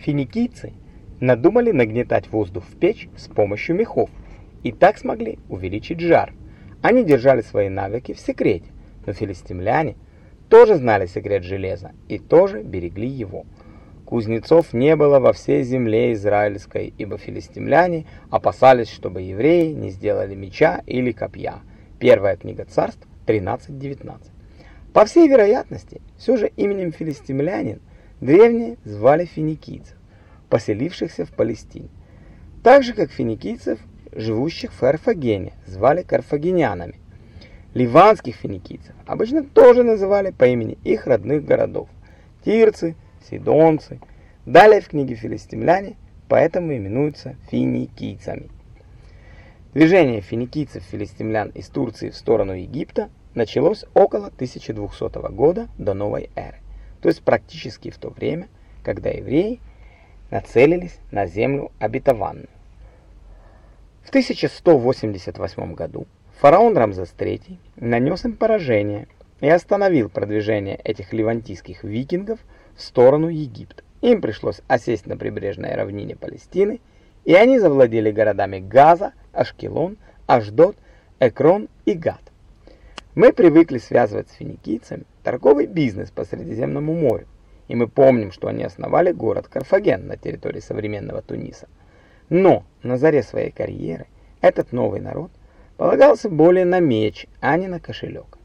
Финикийцы надумали нагнетать воздух в печь с помощью мехов и так смогли увеличить жар. Они держали свои навыки в секрете, но филистимляне тоже знали секрет железа и тоже берегли его. Кузнецов не было во всей земле израильской, ибо филистимляне опасались, чтобы евреи не сделали меча или копья. Первая книга царств 13.19. По всей вероятности, все же именем филистимлянин древние звали финикийцев, поселившихся в Палестине. Так же, как финикийцев, живущих в Карфагене, звали карфагенянами. Ливанских финикийцев обычно тоже называли по имени их родных городов – Тирцы, Сидонцы. Далее в книге «Филистимляне» поэтому именуются финикийцами. Движение финикийцев-филистимлян из Турции в сторону Египта началось около 1200 года до новой эры, то есть практически в то время, когда евреи нацелились на землю обетованную. В 1188 году фараон Рамзес III нанес им поражение и остановил продвижение этих левантийских викингов в сторону Египта. Им пришлось осесть на прибрежной равнине Палестины, и они завладели городами Газа, Ашкелон, Ашдод, Экрон и Гат. Мы привыкли связывать с финикийцами торговый бизнес по Средиземному морю, и мы помним, что они основали город Карфаген на территории современного Туниса. Но на заре своей карьеры этот новый народ полагался более на меч, а не на кошелек.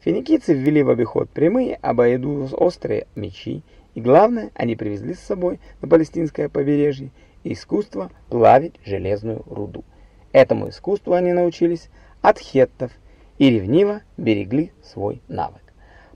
Финикийцы ввели в обиход прямые, обоюдоострые мечи, и главное, они привезли с собой на палестинское побережье искусство плавить железную руду. Этому искусству они научились от хеттов и ревниво берегли свой навык.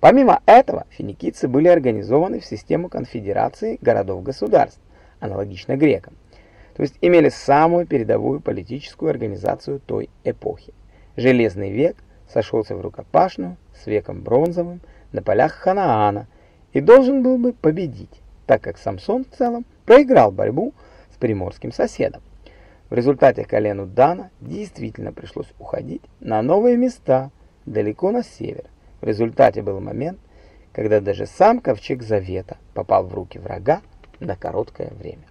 Помимо этого, финикийцы были организованы в систему конфедерации городов-государств, аналогично грекам, то есть имели самую передовую политическую организацию той эпохи. Железный век сошелся в рукопашную с веком бронзовым на полях Ханаана и должен был бы победить, так как Самсон в целом проиграл борьбу с приморским соседом. В результате колену Дана действительно пришлось уходить на новые места, далеко на север. В результате был момент, когда даже сам ковчег Завета попал в руки врага на короткое время.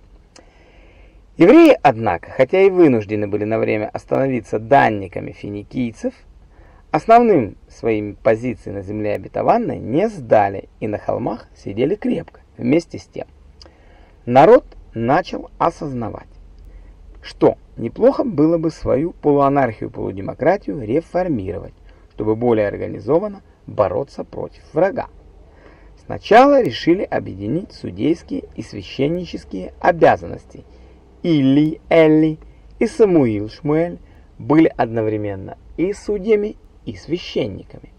Евреи, однако, хотя и вынуждены были на время остановиться данниками финикийцев, основным своими позиции на земле обетованной не сдали и на холмах сидели крепко вместе с тем. Народ начал осознавать, что неплохо было бы свою полуанархию-полудемократию реформировать, чтобы более организованно бороться против врага. Сначала решили объединить судейские и священнические обязанности. Или Элли и Самуил Шмуэль были одновременно и судьями, и священниками.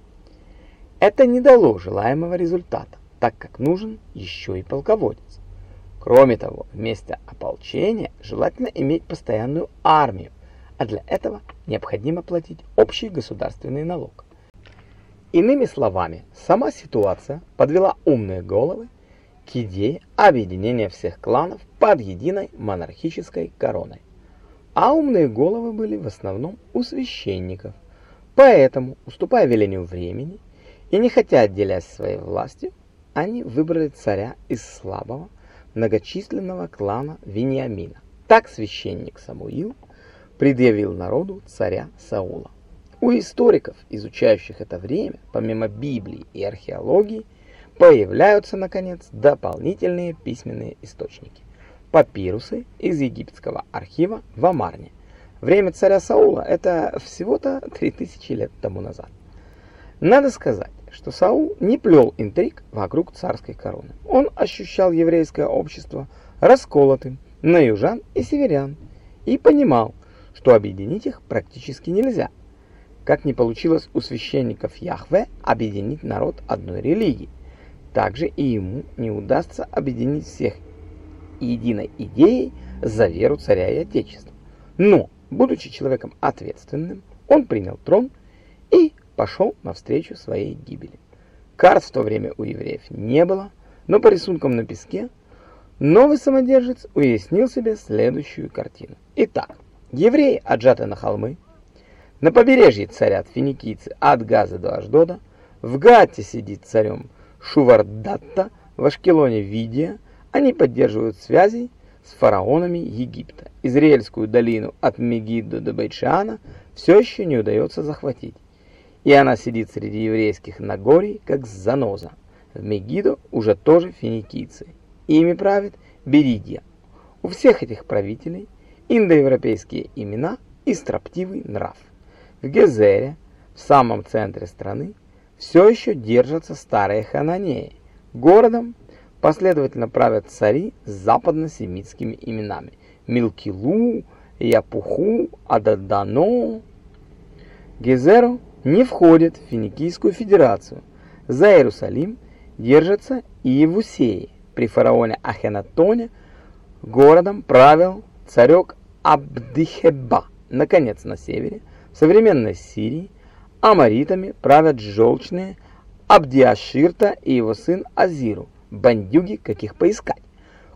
Это не дало желаемого результата, так как нужен еще и полководец. Кроме того, вместо ополчения желательно иметь постоянную армию, а для этого необходимо платить общий государственный налог. Иными словами, сама ситуация подвела умные головы к идее объединения всех кланов под единой монархической короной. А умные головы были в основном у священников. Поэтому, уступая велению времени и не хотя отделять своей властью, они выбрали царя из слабого, многочисленного клана Вениамина. Так священник Самуил предъявил народу царя Саула. У историков, изучающих это время, помимо Библии и археологии, появляются, наконец, дополнительные письменные источники. Папирусы из египетского архива в Амарне. Время царя Саула – это всего-то 3000 лет тому назад. Надо сказать, что Саул не плел интриг вокруг царской короны. Он ощущал еврейское общество расколотым на южан и северян и понимал, что объединить их практически нельзя. Как не получилось у священников Яхве объединить народ одной религии, так же и ему не удастся объединить всех единой идеей за веру царя и отечества. Но, будучи человеком ответственным, он принял трон пошел навстречу своей гибели. Карт в то время у евреев не было, но по рисункам на песке новый самодержец уяснил себе следующую картину. Итак, евреи отжаты на холмы, на побережье царят финикийцы от Газа до Аждода, в Гатте сидит царем Шувардатта, в Ашкелоне Видия, они поддерживают связи с фараонами Египта. Израильскую долину от Мегидо до Бейшана все еще не удается захватить. И она сидит среди еврейских Нагорий, как заноза. В Мегидо уже тоже финикийцы. Ими правит Беридия. У всех этих правителей индоевропейские имена и строптивый нрав. В Гезере, в самом центре страны, все еще держатся старые хананеи. Городом последовательно правят цари с западно-семитскими именами Милкилу, Япуху, Ададано. Гезеру не входит в Финикийскую федерацию. За Иерусалим держится Иевусеи. При фараоне Ахенатоне городом правил царек Абдихеба. Наконец, на севере, в современной Сирии, амаритами правят желчные Абдиаширта и его сын Азиру, бандюги, каких поискать.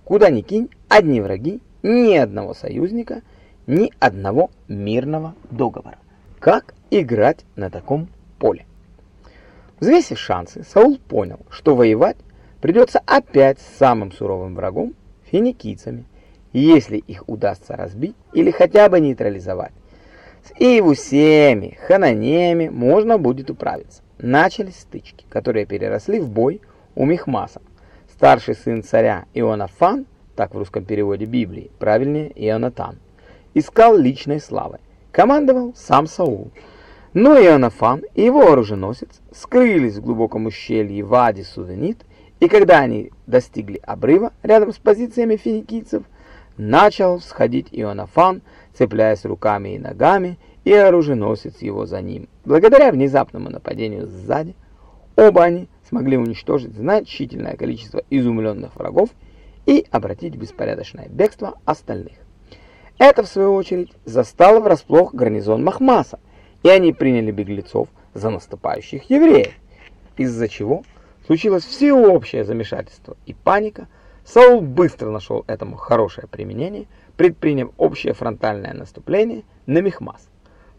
Куда ни кинь, одни враги, ни одного союзника, ни одного мирного договора. Как играть на таком поле? Взвесив шансы, Саул понял, что воевать придется опять с самым суровым врагом – финикийцами, если их удастся разбить или хотя бы нейтрализовать. С Иевусеями, Хананеями можно будет управиться. Начались стычки, которые переросли в бой у Михмаса. Старший сын царя Ионафан, так в русском переводе Библии, правильнее Ионатан, искал личной славы. Командовал сам Саул. Но Ионафан и его оруженосец скрылись в глубоком ущелье Вади Сувенит, и когда они достигли обрыва рядом с позициями финикийцев, начал всходить Ионафан, цепляясь руками и ногами, и оруженосец его за ним. Благодаря внезапному нападению сзади, оба они смогли уничтожить значительное количество изумленных врагов и обратить в беспорядочное бегство остальных. Это, в свою очередь, застало врасплох гарнизон Махмаса, и они приняли беглецов за наступающих евреев, из-за чего случилось всеобщее замешательство и паника. Саул быстро нашел этому хорошее применение – предприняв общее фронтальное наступление на Мехмас.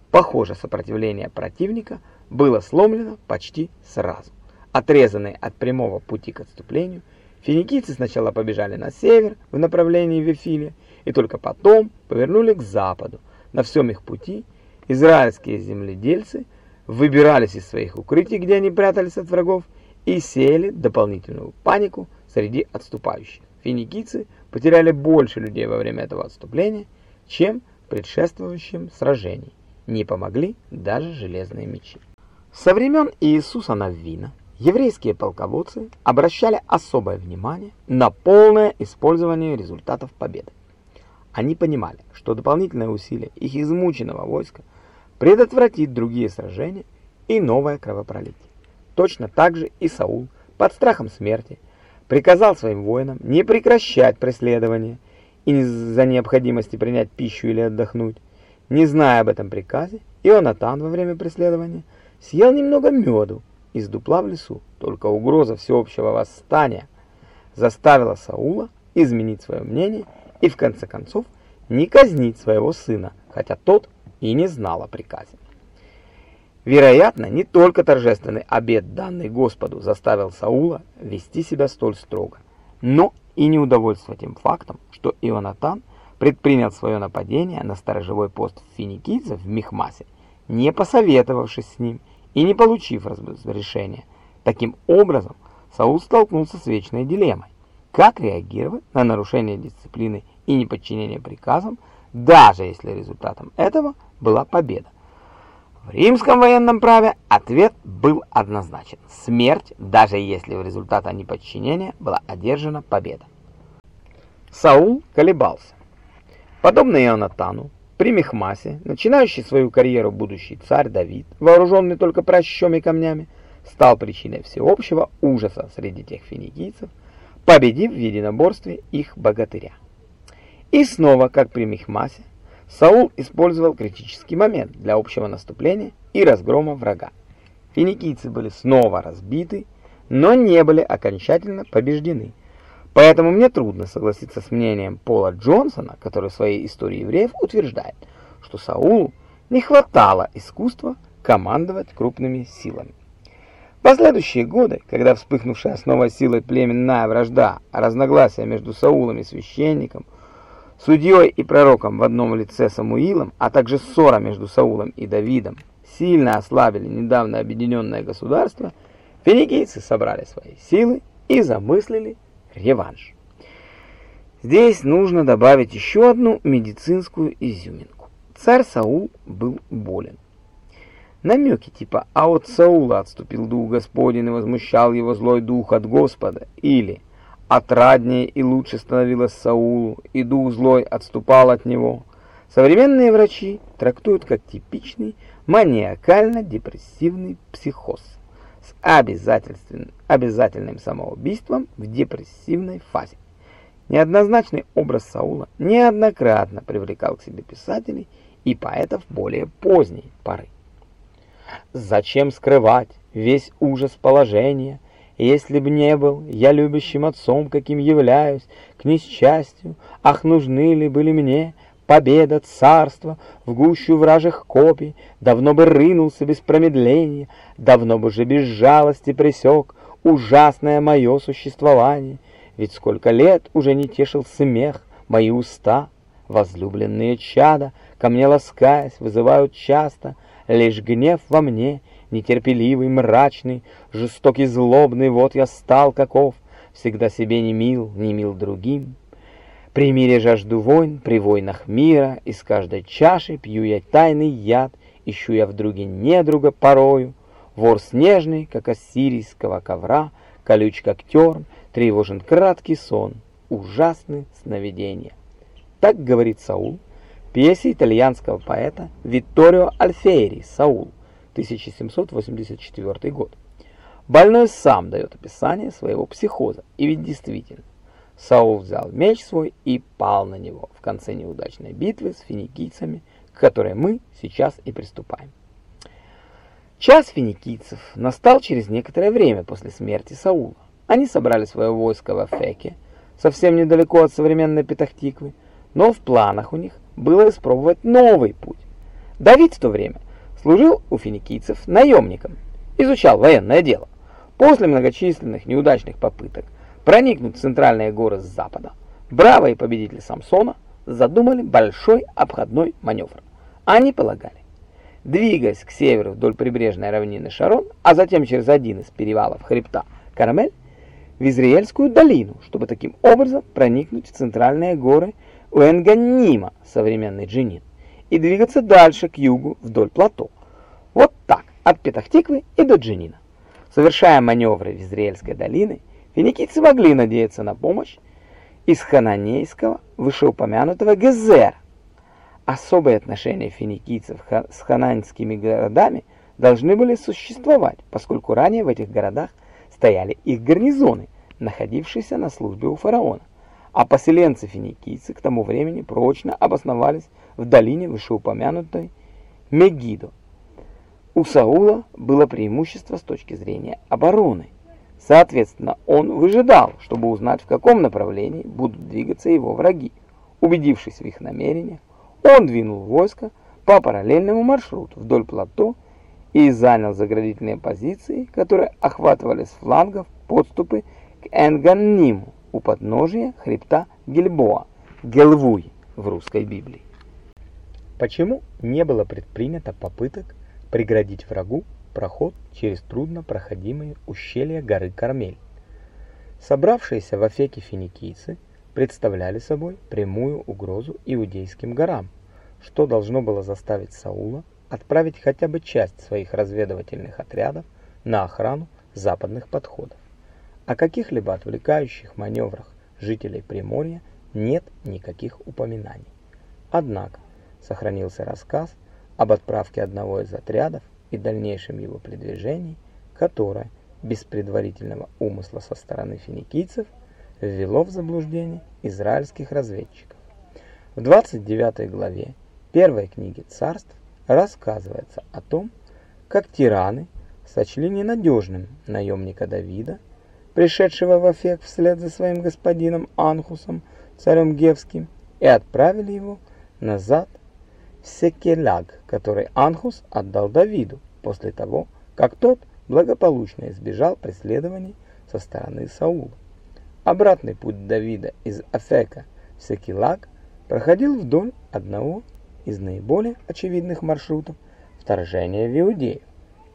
Похоже, сопротивление противника было сломлено почти сразу. Отрезанные от прямого пути к отступлению, финикийцы сначала побежали на север в направлении Вифиля и только потом повернули к западу. На всем их пути израильские земледельцы выбирались из своих укрытий, где они прятались от врагов, и сеяли дополнительную панику среди отступающих. Финикийцы потеряли больше людей во время этого отступления, чем в предшествующем сражении. Не помогли даже железные мечи. Со времен Иисуса Наввина еврейские полководцы обращали особое внимание на полное использование результатов победы. Они понимали, что дополнительное усилие их измученного войска предотвратит другие сражения и новое кровопролитие. Точно так же и Саул под страхом смерти – приказал своим воинам не прекращать преследование и из-за необходимости принять пищу или отдохнуть. Не зная об этом приказе, Ионатан во время преследования съел немного меду из дупла в лесу. Только угроза всеобщего восстания заставила Саула изменить свое мнение и в конце концов не казнить своего сына, хотя тот и не знал о приказе. Вероятно, не только торжественный обет, данный Господу, заставил Саула вести себя столь строго, но и неудовольство тем фактом, что Ионатан предпринял свое нападение на сторожевой пост финикийцев в Михмасе, не посоветовавшись с ним и не получив разрешения. Таким образом, Саул столкнулся с вечной дилеммой. Как реагировать на нарушение дисциплины и неподчинение приказам, даже если результатом этого была победа? В римском военном праве ответ был однозначен. Смерть, даже если в результате неподчинения была одержана победа. Саул колебался. Подобно Ионатану, при Мехмасе, начинающий свою карьеру будущий царь Давид, вооруженный только прощом и камнями, стал причиной всеобщего ужаса среди тех финикийцев, победив в единоборстве их богатыря. И снова, как при Мехмасе, Саул использовал критический момент для общего наступления и разгрома врага. Финикийцы были снова разбиты, но не были окончательно побеждены. Поэтому мне трудно согласиться с мнением Пола Джонсона, который в своей истории евреев утверждает, что Саулу не хватало искусства командовать крупными силами. последующие годы, когда вспыхнувшая с новой силой племенная вражда, разногласия между Саулом и священником, судьей и пророком в одном лице Самуилом, а также ссора между Саулом и Давидом, сильно ослабили недавно объединенное государство, финикийцы собрали свои силы и замыслили реванш. Здесь нужно добавить еще одну медицинскую изюминку. Царь Саул был болен. Намеки типа «А от Саула отступил дух Господень и возмущал его злой дух от Господа» или «Отраднее и лучше становилось Саулу, и дух злой отступал от него» современные врачи трактуют как типичный маниакально-депрессивный психоз с обязательным, обязательным самоубийством в депрессивной фазе. Неоднозначный образ Саула неоднократно привлекал к себе писателей и поэтов более поздней поры. Зачем скрывать весь ужас положения, если б не был я любящим отцом, каким являюсь, к несчастью, ах, нужны ли были мне победа, царства, в гущу вражих копий, давно бы рынулся без промедления, давно бы же без жалости пресек ужасное мое существование, ведь сколько лет уже не тешил смех мои уста, возлюбленные чада, ко мне ласкаясь, вызывают часто лишь гнев во мне, нетерпеливый, мрачный, жестокий, злобный, вот я стал каков, всегда себе не мил, не мил другим. При мире жажду войн, при войнах мира, из каждой чаши пью я тайный яд, ищу я в друге недруга порою, вор снежный, как ассирийского ковра, колюч как терн, тревожен краткий сон, ужасны сновидения. Так говорит Саул, пьесе итальянского поэта Витторио Альфейри «Саул», 1784 год. Больной сам дает описание своего психоза, и ведь действительно, Саул взял меч свой и пал на него в конце неудачной битвы с финикийцами, к которой мы сейчас и приступаем. Час финикийцев настал через некоторое время после смерти Саула. Они собрали свое войско в Афеке, совсем недалеко от современной Петахтиквы, но в планах у них было испробовать новый путь. Давид в то время служил у финикийцев наемником, изучал военное дело. После многочисленных неудачных попыток проникнуть в центральные горы с запада, бравые победители Самсона задумали большой обходной маневр. Они полагали, двигаясь к северу вдоль прибрежной равнины Шарон, а затем через один из перевалов хребта Карамель, в Израильскую долину, чтобы таким образом проникнуть в центральные горы Уэнганима, современный Джинин, и двигаться дальше к югу вдоль плато. Вот так, от Петахтиквы и до Джинина. Совершая маневры в Израильской долине, Финикийцы могли надеяться на помощь из хананейского, вышеупомянутого Гезера. Особые отношения финикийцев с хананскими городами должны были существовать, поскольку ранее в этих городах стояли их гарнизоны, находившиеся на службе у фараона. А поселенцы-финикийцы к тому времени прочно обосновались в долине вышеупомянутой Мегидо. У Саула было преимущество с точки зрения обороны – Соответственно, он выжидал, чтобы узнать, в каком направлении будут двигаться его враги. Убедившись в их намерениях, он двинул войско по параллельному маршруту вдоль плато и занял заградительные позиции, которые охватывали с флангов подступы к Энганниму у подножия хребта Гельбоа, Гелвуй в русской Библии. Почему не было предпринято попыток преградить врагу проход через труднопроходимые ущелья горы Кармель. Собравшиеся в Афеке финикийцы представляли собой прямую угрозу иудейским горам, что должно было заставить Саула отправить хотя бы часть своих разведывательных отрядов на охрану западных подходов. О каких-либо отвлекающих маневрах жителей Приморья нет никаких упоминаний. Однако сохранился рассказ об отправке одного из отрядов и дальнейшем его продвижении, которое, без предварительного умысла со стороны финикийцев, ввело в заблуждение израильских разведчиков. В 29 главе первой книги царств рассказывается о том, как тираны сочли ненадежным наемника Давида, пришедшего в Афек вслед за своим господином Анхусом, царем Гевским, и отправили его назад Секелаг, который Анхус отдал Давиду после того, как тот благополучно избежал преследований со стороны Саула. Обратный путь Давида из Афека в Секилак проходил вдоль одного из наиболее очевидных маршрутов вторжения в Иудею,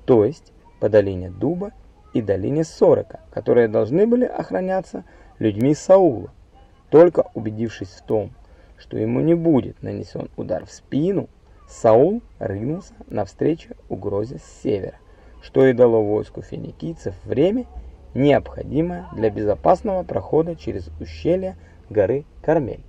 то есть по долине Дуба и долине Сорока, которые должны были охраняться людьми Саула. Только убедившись в том, что ему не будет нанесен удар в спину, Саул рынулся навстречу угрозе с севера, что и дало войску финикийцев время, необходимое для безопасного прохода через ущелье горы Кармель.